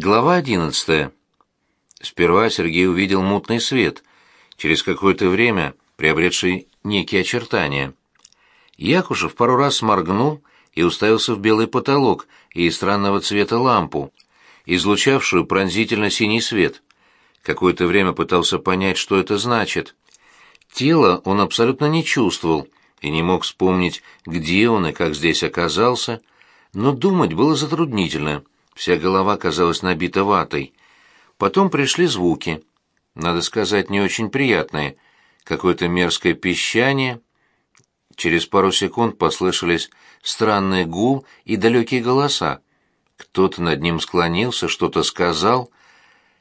Глава одиннадцатая. Сперва Сергей увидел мутный свет, через какое-то время приобретший некие очертания. Якушев пару раз сморгнул и уставился в белый потолок и странного цвета лампу, излучавшую пронзительно синий свет. Какое-то время пытался понять, что это значит. Тело он абсолютно не чувствовал и не мог вспомнить, где он и как здесь оказался, но думать было затруднительно — Вся голова казалась набита ватой. Потом пришли звуки. Надо сказать, не очень приятные. Какое-то мерзкое пищание. Через пару секунд послышались странный гул и далекие голоса. Кто-то над ним склонился, что-то сказал.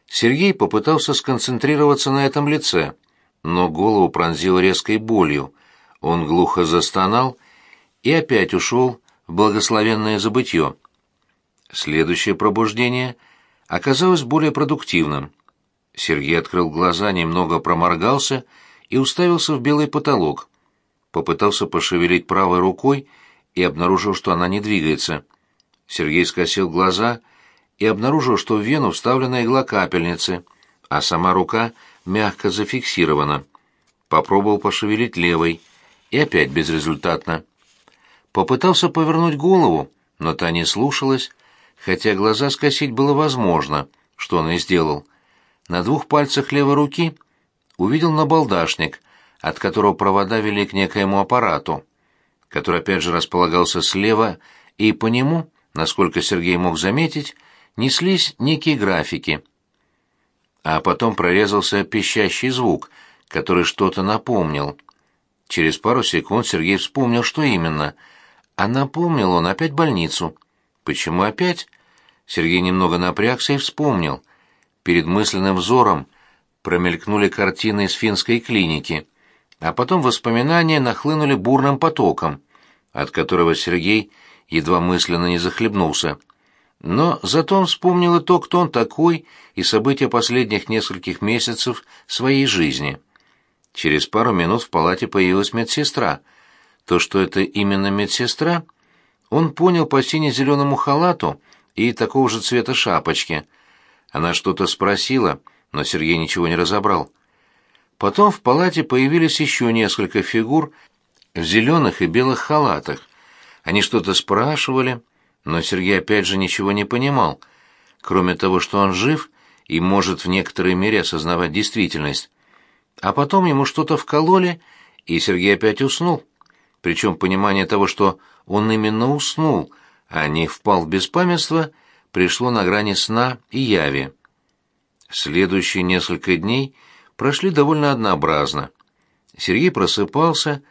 Сергей попытался сконцентрироваться на этом лице, но голову пронзил резкой болью. Он глухо застонал и опять ушел в благословенное забытье. Следующее пробуждение оказалось более продуктивным. Сергей открыл глаза, немного проморгался и уставился в белый потолок. Попытался пошевелить правой рукой и обнаружил, что она не двигается. Сергей скосил глаза и обнаружил, что в вену вставлена игла капельницы, а сама рука мягко зафиксирована. Попробовал пошевелить левой, и опять безрезультатно. Попытался повернуть голову, но та не слушалась, хотя глаза скосить было возможно, что он и сделал. На двух пальцах левой руки увидел набалдашник, от которого провода вели к некоему аппарату, который опять же располагался слева, и по нему, насколько Сергей мог заметить, неслись некие графики. А потом прорезался пищащий звук, который что-то напомнил. Через пару секунд Сергей вспомнил, что именно, а напомнил он опять больницу — Почему опять? Сергей немного напрягся и вспомнил. Перед мысленным взором промелькнули картины из финской клиники, а потом воспоминания нахлынули бурным потоком, от которого Сергей едва мысленно не захлебнулся. Но зато он вспомнил и то, кто он такой, и события последних нескольких месяцев своей жизни. Через пару минут в палате появилась медсестра. То, что это именно медсестра — он понял по сине-зеленому халату и такого же цвета шапочке. Она что-то спросила, но Сергей ничего не разобрал. Потом в палате появились еще несколько фигур в зеленых и белых халатах. Они что-то спрашивали, но Сергей опять же ничего не понимал, кроме того, что он жив и может в некоторой мере осознавать действительность. А потом ему что-то вкололи, и Сергей опять уснул. Причем понимание того, что он именно уснул, а не впал в беспамятство, пришло на грани сна и яви. Следующие несколько дней прошли довольно однообразно. Сергей просыпался,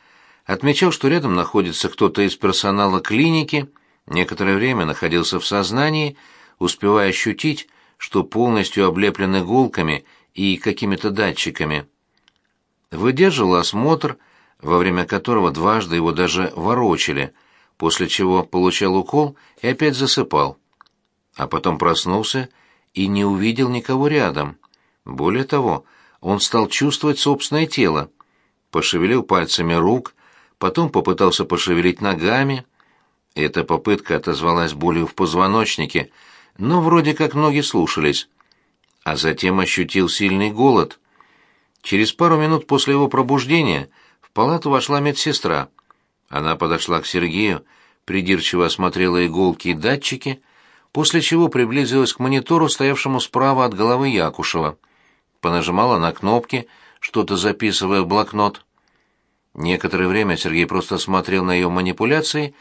отмечал, что рядом находится кто-то из персонала клиники, некоторое время находился в сознании, успевая ощутить, что полностью облеплен иголками и какими-то датчиками. Выдерживал осмотр, во время которого дважды его даже ворочали – после чего получал укол и опять засыпал. А потом проснулся и не увидел никого рядом. Более того, он стал чувствовать собственное тело. Пошевелил пальцами рук, потом попытался пошевелить ногами. Эта попытка отозвалась болью в позвоночнике, но вроде как ноги слушались. А затем ощутил сильный голод. Через пару минут после его пробуждения палату вошла медсестра — она подошла к Сергею, придирчиво осмотрела иголки и датчики, после чего приблизилась к монитору, стоявшему справа от головы Якушева. Понажимала на кнопки, что-то записывая в блокнот. Некоторое время Сергей просто смотрел на ее манипуляции,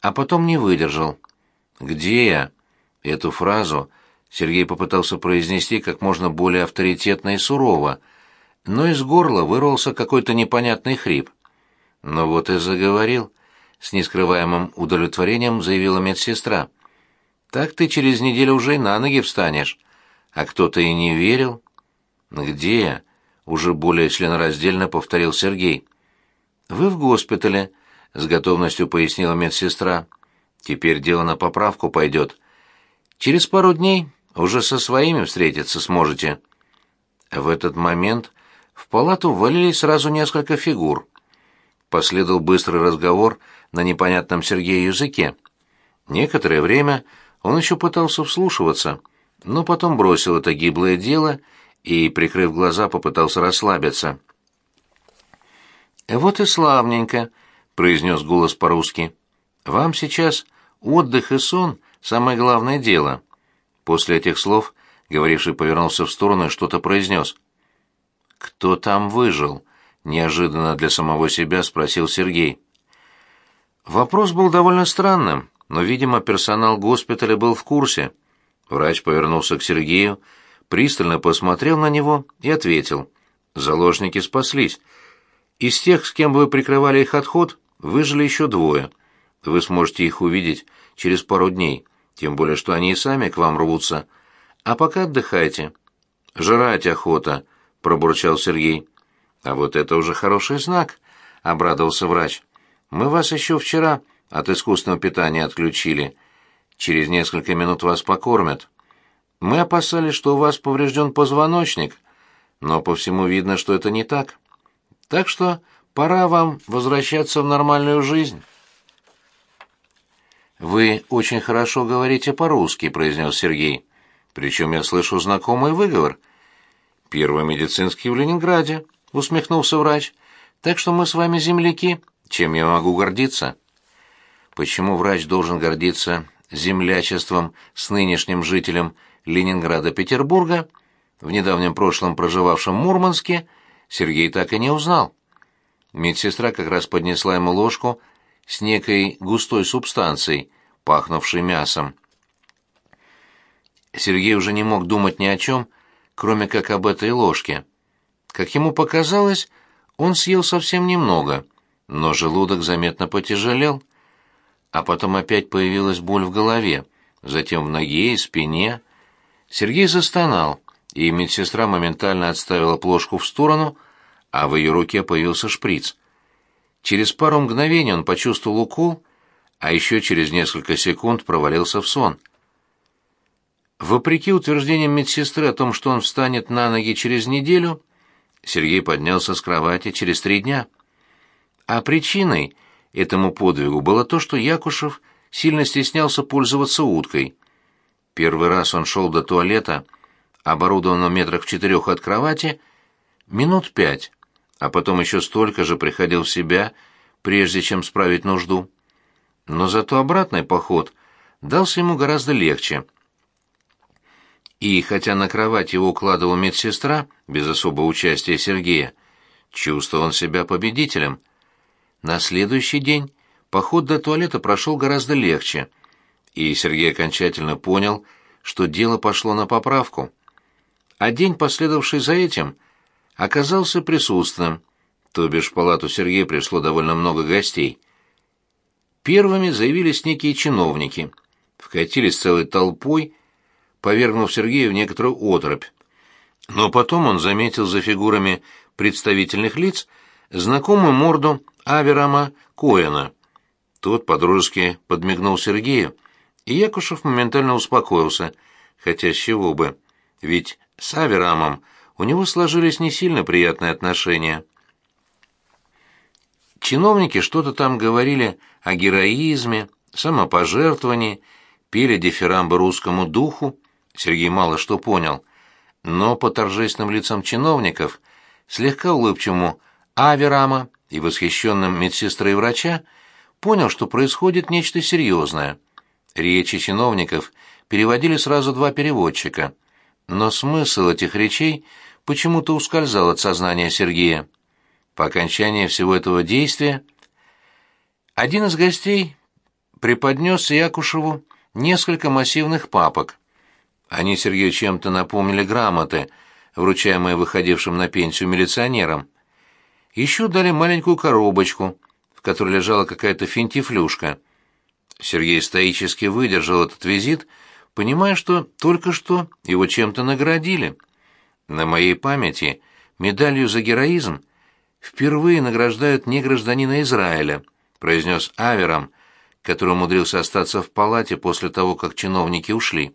а потом не выдержал. «Где я?» Эту фразу Сергей попытался произнести как можно более авторитетно и сурово, но из горла вырвался какой-то непонятный хрип. «Ну вот и заговорил», — с нескрываемым удовлетворением заявила медсестра. «Так ты через неделю уже и на ноги встанешь. А кто-то и не верил». «Где я?» — уже более членораздельно повторил Сергей. «Вы в госпитале», — с готовностью пояснила медсестра. «Теперь дело на поправку пойдет. Через пару дней уже со своими встретиться сможете». В этот момент палату ввалились сразу несколько фигур — Последовал быстрый разговор на непонятном Сергею языке. Некоторое время он еще пытался вслушиваться, но потом бросил это гиблое дело и, прикрыв глаза, попытался расслабиться. «Вот и славненько», — произнес голос по-русски. «Вам сейчас отдых и сон — самое главное дело». После этих слов говоривший повернулся в сторону и что-то произнес. «Кто там выжил?» — неожиданно для самого себя спросил Сергей. Вопрос был довольно странным, но, видимо, персонал госпиталя был в курсе. Врач повернулся к Сергею, пристально посмотрел на него и ответил. «Заложники спаслись. Из тех, с кем вы прикрывали их отход, выжили еще двое. Вы сможете их увидеть через пару дней, тем более что они и сами к вам рвутся. А пока отдыхайте». «Жрать охота», — пробурчал Сергей. «А вот это уже хороший знак», — обрадовался врач. «Мы вас еще вчера от искусственного питания отключили. Через несколько минут вас покормят. Мы опасались, что у вас поврежден позвоночник, но по всему видно, что это не так. Так что пора вам возвращаться в нормальную жизнь». «Вы очень хорошо говорите по-русски», — произнес Сергей. «Причем я слышу знакомый выговор». «Первый медицинский в Ленинграде», — усмехнулся врач. «Так что мы с вами земляки. Чем я могу гордиться?» Почему врач должен гордиться землячеством с нынешним жителем Ленинграда-Петербурга, в недавнем прошлом проживавшим в Мурманске, Сергей так и не узнал. Медсестра как раз поднесла ему ложку с некой густой субстанцией, пахнувшей мясом. Сергей уже не мог думать ни о чем, кроме как об этой ложке. Как ему показалось, он съел совсем немного, но желудок заметно потяжелел. А потом опять появилась боль в голове, затем в ноге и спине. Сергей застонал, и медсестра моментально отставила плошку в сторону, а в ее руке появился шприц. Через пару мгновений он почувствовал укол, а еще через несколько секунд провалился в сон. Вопреки утверждениям медсестры о том, что он встанет на ноги через неделю, Сергей поднялся с кровати через три дня. А причиной этому подвигу было то, что Якушев сильно стеснялся пользоваться уткой. Первый раз он шел до туалета, оборудованного метрах в четырех от кровати, минут пять, а потом еще столько же приходил в себя, прежде чем справить нужду. Но зато обратный поход дался ему гораздо легче — и хотя на кровать его укладывала медсестра, без особого участия Сергея, чувствовал он себя победителем. На следующий день поход до туалета прошел гораздо легче, и Сергей окончательно понял, что дело пошло на поправку. А день, последовавший за этим, оказался присутственным, то бишь в палату Сергея пришло довольно много гостей. Первыми заявились некие чиновники, вкатились целой толпой повергнув Сергея в некоторую оторопь. Но потом он заметил за фигурами представительных лиц знакомую морду Аверама Коэна. Тот подружески подмигнул Сергею, и Якушев моментально успокоился, хотя с чего бы, ведь с Аверамом у него сложились не сильно приятные отношения. Чиновники что-то там говорили о героизме, самопожертвовании, пели дифирамбы русскому духу, Сергей мало что понял, но по торжественным лицам чиновников, слегка улыбчивому Аверама и восхищенным медсестрой и врача, понял, что происходит нечто серьезное. Речи чиновников переводили сразу два переводчика, но смысл этих речей почему-то ускользал от сознания Сергея. По окончании всего этого действия один из гостей преподнес Якушеву несколько массивных папок. Они Сергею чем-то напомнили грамоты, вручаемые выходившим на пенсию милиционерам. Еще дали маленькую коробочку, в которой лежала какая-то финтифлюшка. Сергей стоически выдержал этот визит, понимая, что только что его чем-то наградили. На моей памяти медалью за героизм впервые награждают не гражданина Израиля, произнес Авером, который умудрился остаться в палате после того, как чиновники ушли.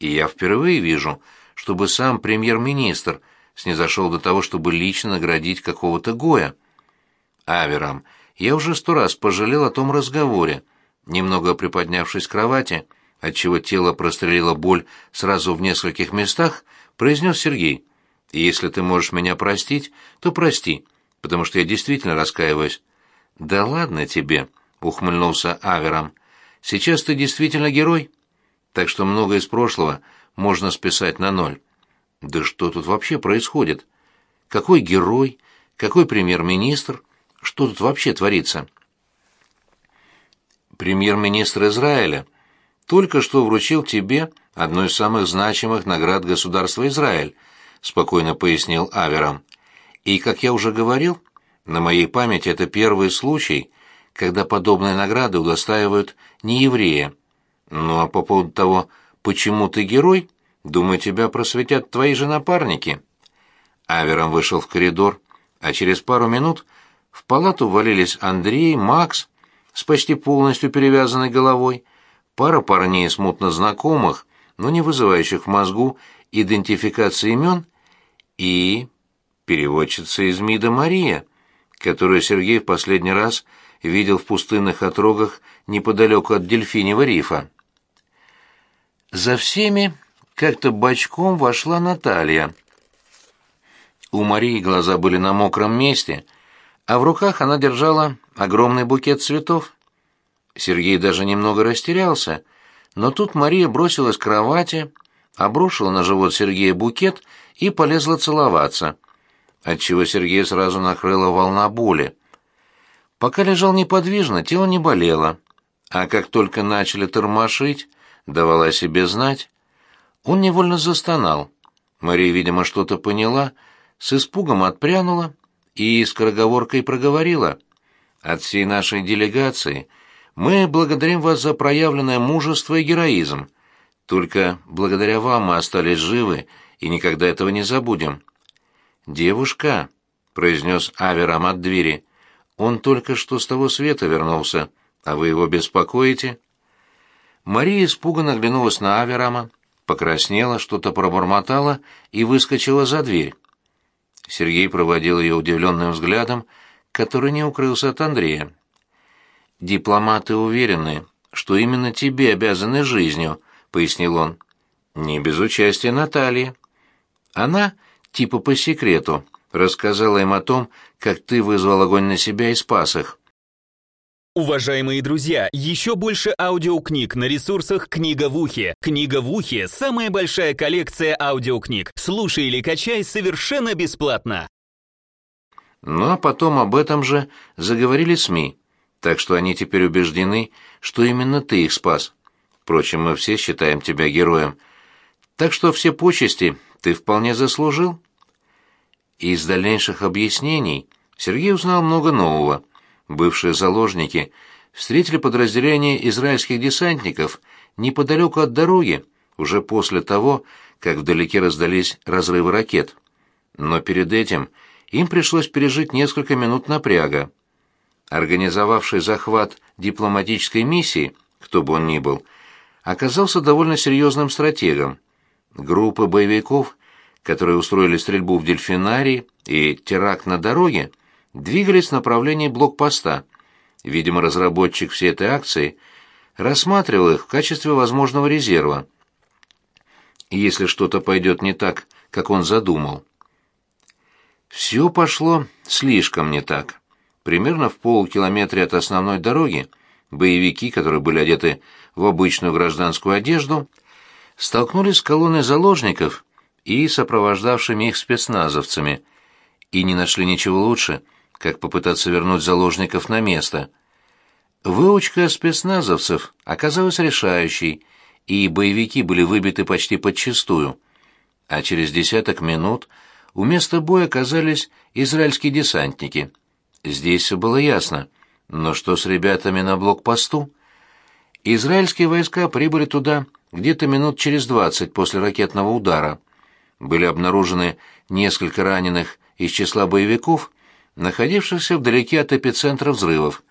И я впервые вижу, чтобы сам премьер-министр снизошел до того, чтобы лично наградить какого-то Гоя. Аверам, я уже сто раз пожалел о том разговоре. Немного приподнявшись с кровати, отчего тело прострелила боль сразу в нескольких местах, произнес Сергей. «Если ты можешь меня простить, то прости, потому что я действительно раскаиваюсь». «Да ладно тебе», — ухмыльнулся Авером. «Сейчас ты действительно герой, так что многое из прошлого можно списать на ноль». «Да что тут вообще происходит? Какой герой? Какой премьер-министр? Что тут вообще творится?» «Премьер-министр Израиля только что вручил тебе одну из самых значимых наград государства Израиль», — спокойно пояснил Авером. «И, как я уже говорил, на моей памяти это первый случай, когда подобные награды удостаивают не еврея. Ну а по поводу того, почему ты герой, думаю, тебя просветят твои же напарники». Авером вышел в коридор, а через пару минут в палату валились Андрей, Макс с почти полностью перевязанной головой, пара парней смутно знакомых, но не вызывающих в мозгу идентификации имен, и переводчица из МИДа Мария, которую Сергей в последний раз видел в пустынных отрогах неподалеку от Дельфинева рифа. За всеми как-то бочком вошла Наталья. У Марии глаза были на мокром месте, а в руках она держала огромный букет цветов. Сергей даже немного растерялся, но тут Мария бросилась к кровати, обрушила на живот Сергея букет и полезла целоваться, отчего Сергея сразу накрыла волна боли. Пока лежал неподвижно, тело не болело, а как только начали тормошить, давала о себе знать. Он невольно застонал. Мария, видимо, что-то поняла, с испугом отпрянула и скороговоркой проговорила. «От всей нашей делегации — мы благодарим вас за проявленное мужество и героизм. Только благодаря вам мы остались живы и никогда этого не забудем. Девушка, произнес Аверам от двери. Он только что с того света вернулся, а вы его беспокоите? Мария испуганно оглянулась на Аверама, покраснела, что-то пробормотала и выскочила за дверь. Сергей проводил ее удивленным взглядом, который не укрылся от Андрея. Дипломаты уверены, что именно тебе обязаны жизнью, пояснил он. Не без участия Натальи. Она, типа по секрету, рассказала им о том, как ты вызвал огонь на себя и спас их. Уважаемые друзья, еще больше аудиокниг на ресурсах «Книга в ухе». «Книга в ухе» — самая большая коллекция аудиокниг. Слушай или качай совершенно бесплатно. Ну а потом об этом же заговорили СМИ так что они теперь убеждены, что именно ты их спас. Впрочем, мы все считаем тебя героем. Так что все почести ты вполне заслужил. Из дальнейших объяснений Сергей узнал много нового. Бывшие заложники встретили подразделение израильских десантников неподалеку от дороги, уже после того, как вдалеке раздались разрывы ракет. Но перед этим им пришлось пережить несколько минут напряга организовавший захват дипломатической миссии, кто бы он ни был, оказался довольно серьезным стратегом. Группы боевиков, которые устроили стрельбу в дельфинарии и теракт на дороге, двигались в направлении блокпоста. Видимо, разработчик всей этой акции рассматривал их в качестве возможного резерва. Если что-то пойдет не так, как он задумал. Все пошло слишком не так. Примерно в полукилометре от основной дороги боевики, которые были одеты в обычную гражданскую одежду, столкнулись с колонной заложников и сопровождавшими их спецназовцами, и не нашли ничего лучше, как попытаться вернуть заложников на место. Выучка спецназовцев оказалась решающей, и боевики были выбиты почти подчистую. А через десяток минут у места боя оказались израильские десантники. Здесь все было ясно. Но что с ребятами на блокпосту? Израильские войска прибыли туда где-то минут через двадцать после ракетного удара. Были обнаружены несколько раненых из числа боевиков, находившихся вдалеке от эпицентра взрывов.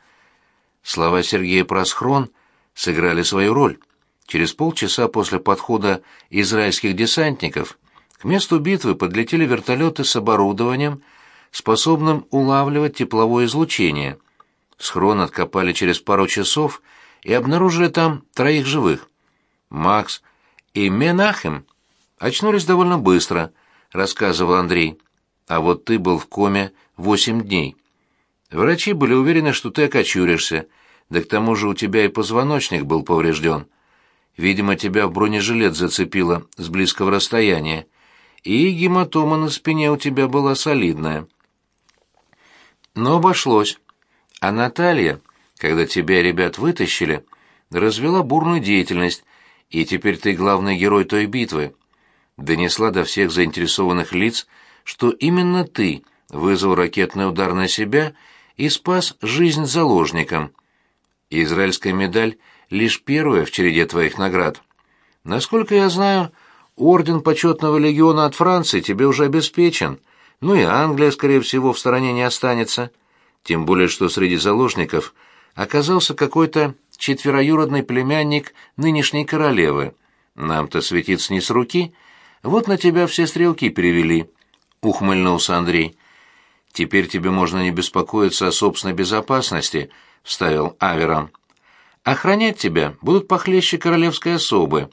Слова Сергея про схрон сыграли свою роль. Через полчаса после подхода израильских десантников к месту битвы подлетели вертолеты с оборудованием, способным улавливать тепловое излучение. Схрон откопали через пару часов и обнаружили там троих живых. Макс и Менахем очнулись довольно быстро, рассказывал Андрей. А вот ты был в коме восемь дней. Врачи были уверены, что ты окочуришься, да к тому же у тебя и позвоночник был поврежден. Видимо, тебя в бронежилет зацепило с близкого расстояния, и гематома на спине у тебя была солидная. Но обошлось. А Наталья, когда тебя ребят вытащили, развела бурную деятельность, и теперь ты главный герой той битвы. Донесла до всех заинтересованных лиц, что именно ты вызвал ракетный удар на себя и спас жизнь заложникам. Израильская медаль — лишь первая в череде твоих наград. Насколько я знаю, орден почетного легиона от Франции тебе уже обеспечен, ну и Англия, скорее всего, в стороне не останется. Тем более, что среди заложников оказался какой-то четвероюродный племянник нынешней королевы. Нам-то светиться не с руки. Вот на тебя все стрелки перевели, — ухмыльнулся Андрей. Теперь тебе можно не беспокоиться о собственной безопасности, — вставил Аверам. Охранять тебя будут похлеще королевской особы.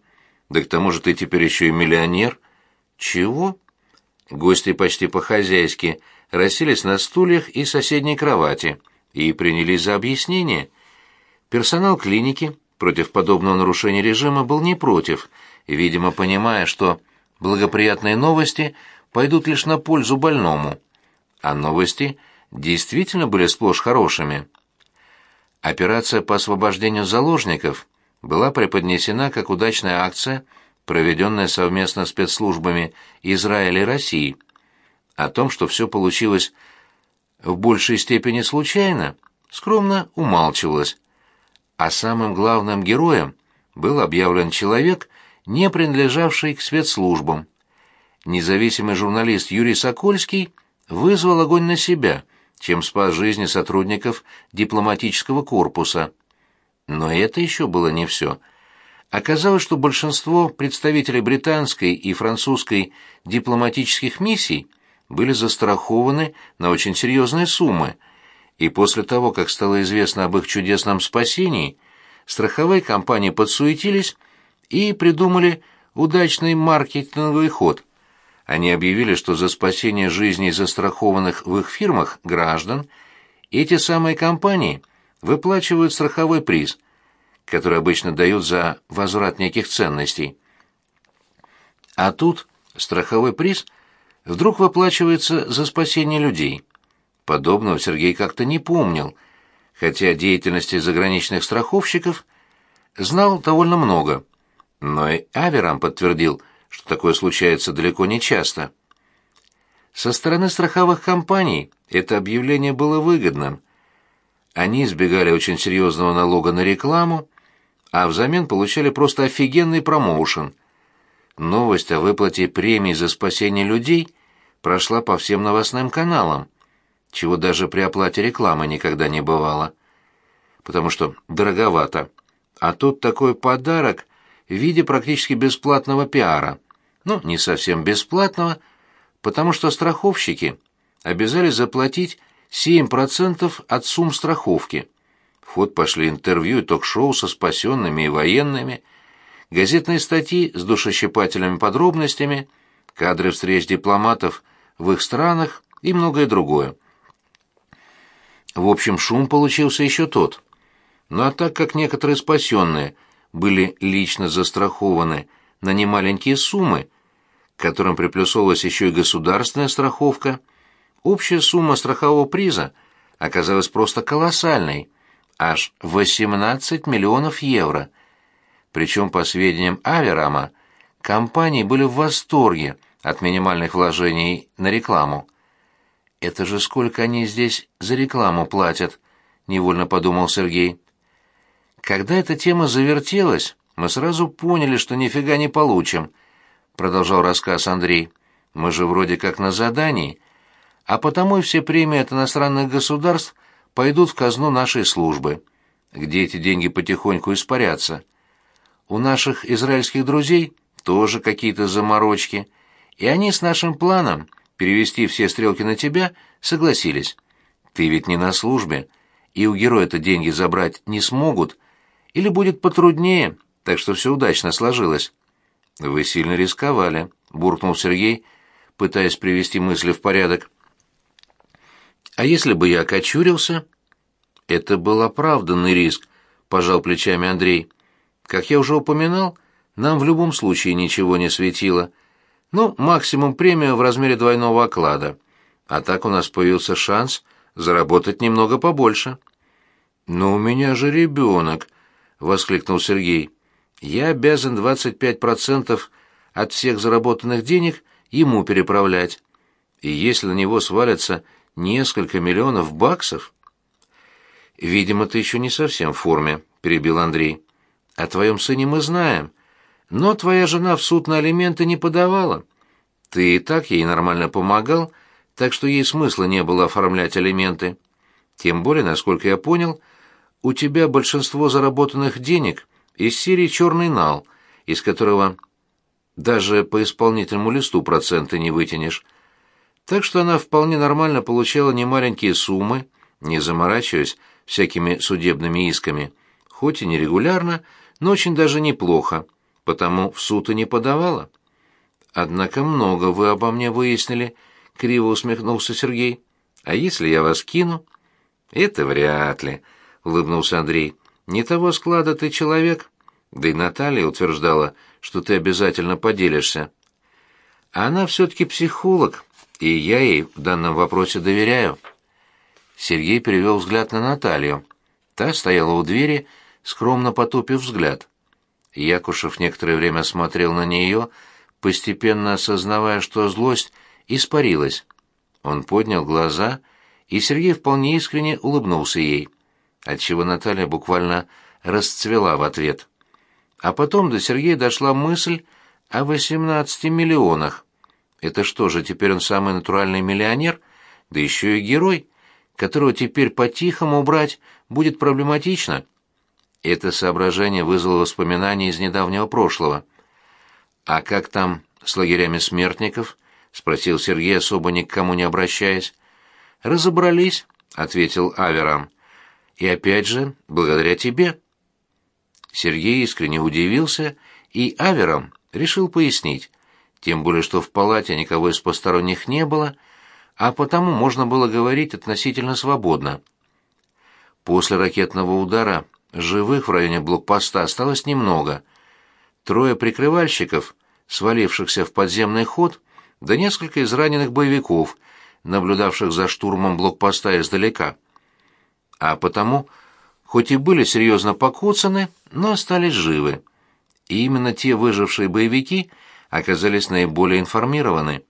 Да к тому же ты теперь еще и миллионер. Чего? Гости почти по-хозяйски расселись на стульях и соседней кровати и принялись за объяснение. Персонал клиники против подобного нарушения режима был не против, видимо, понимая, что благоприятные новости пойдут лишь на пользу больному. А новости действительно были сплошь хорошими. Операция по освобождению заложников была преподнесена как удачная акция, проведенная совместно спецслужбами Израиля и России. О том, что все получилось в большей степени случайно, скромно умалчивалось. А самым главным героем был объявлен человек, не принадлежавший к спецслужбам. Независимый журналист Юрий Сокольский вызвал огонь на себя, чем спас жизни сотрудников дипломатического корпуса. Но это еще было не все. Оказалось, что большинство представителей британской и французской дипломатических миссий были застрахованы на очень серьезные суммы, и после того, как стало известно об их чудесном спасении, страховые компании подсуетились и придумали удачный маркетинговый ход. Они объявили, что за спасение жизней застрахованных в их фирмах граждан эти самые компании выплачивают страховой приз, который обычно дают за возврат неких ценностей. А тут страховой приз вдруг выплачивается за спасение людей. Подобного Сергей как-то не помнил, хотя деятельности заграничных страховщиков знал довольно много. Но и Аверам подтвердил, что такое случается далеко не часто. Со стороны страховых компаний это объявление было выгодным. Они избегали очень серьезного налога на рекламу, а взамен получали просто офигенный промоушен. Новость о выплате премий за спасение людей прошла по всем новостным каналам чего даже при оплате рекламы никогда не бывало. Потому что дороговато. А тут такой подарок в виде практически бесплатного пиара. Ну, не совсем бесплатного, потому что страховщики обязались заплатить 7% от сумм страховки. В ход пошли интервью и ток-шоу со спасенными и военными, газетные статьи с душещипательными подробностями, кадры встреч дипломатов в их странах и многое другое. В общем, шум получился еще тот. Ну а так как некоторые спасенные были лично застрахованы на немаленькие суммы, к которым приплюсовалась еще и государственная страховка, общая сумма страхового приза оказалась просто колоссальной, аж 18 миллионов евро. Причем, по сведениям Аверама, компании были в восторге от минимальных вложений на рекламу. Это же сколько они здесь за рекламу платят, невольно подумал Сергей. Когда эта тема завертелась, мы сразу поняли, что нифига не получим, продолжал рассказ Андрей. Мы же вроде как на задании, а потому и все премии от иностранных государств пойдут в казну нашей службы, где эти деньги потихоньку испарятся. У наших израильских друзей тоже какие-то заморочки, и они с нашим планом перевести все стрелки на тебя, согласились. Ты ведь не на службе, и у героя-то деньги забрать не смогут, или будет потруднее, так что все удачно сложилось. Вы сильно рисковали, буркнул Сергей, пытаясь привести мысли в порядок. А если бы я окочурился? Это был оправданный риск, пожал плечами Андрей. Как я уже упоминал, нам в любом случае ничего не светило. Ну, максимум премия в размере двойного оклада. А так у нас появился шанс заработать немного побольше. «Но у меня же ребенок!» — воскликнул Сергей. «Я обязан 25% от всех заработанных денег ему переправлять. И если на него свалятся несколько миллионов баксов...» «Видимо, ты еще не совсем в форме», — перебил Андрей. «О твоем сыне мы знаем. Но твоя жена в суд на алименты не подавала. Ты и так ей нормально помогал, так что ей смысла не было оформлять алименты. Тем более, насколько я понял, у тебя большинство заработанных денег из серии «Черный нал», из которого даже по исполнительному листу проценты не вытянешь. Так что она вполне нормально получала немаленькие суммы, не заморачиваясь всякими судебными исками, хоть и нерегулярно, но очень даже неплохо потому в суд и не подавала. Однако много вы обо мне выяснили, криво усмехнулся Сергей. А если я вас кину? Это вряд ли, улыбнулся Андрей. Не того склада ты человек. Да и Наталья утверждала, что ты обязательно поделишься. А она все-таки психолог, и я ей в данном вопросе доверяю. Сергей перевел взгляд на Наталью. Та стояла у двери, скромно потупив взгляд. Якушев некоторое время смотрел на нее, постепенно осознавая, что злость испарилась. Он поднял глаза, и Сергей вполне искренне улыбнулся ей, отчего Наталья буквально расцвела в ответ. А потом до Сергея дошла мысль о 18 миллионах. Это что же, теперь он самый натуральный миллионер, да еще и герой, которого теперь по-тихому убрать будет проблематично? Это соображение вызвало воспоминания из недавнего прошлого. «А как там с лагерями смертников?» — спросил Сергей, особо ни к кому не обращаясь. «Разобрались», — ответил Аверам. «И опять же, благодаря тебе». Сергей искренне удивился, и Аверам решил пояснить, тем более что в палате никого из посторонних не было, а потому можно было говорить относительно свободно. После ракетного удара Живых в районе блокпоста осталось немного. Трое прикрывальщиков, свалившихся в подземный ход, да несколько израненных боевиков, наблюдавших за штурмом блокпоста издалека. А потому, хоть и были серьезно покоцаны, но остались живы. И именно те выжившие боевики оказались наиболее информированы.